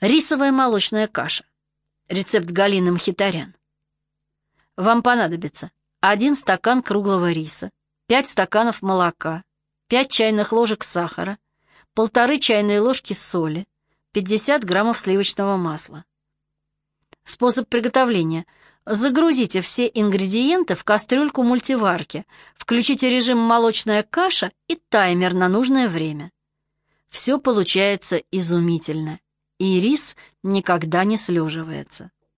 Рисовая молочная каша. Рецепт Галины Мхитарян. Вам понадобится 1 стакан круглого риса, 5 стаканов молока, 5 чайных ложек сахара, полторы чайные ложки соли, 50 граммов сливочного масла. Способ приготовления. Загрузите все ингредиенты в кастрюльку мультиварки, включите режим молочная каша и таймер на нужное время. Все получается изумительно и рис никогда не слеживается.